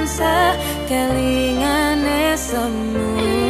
tansah kelingane semu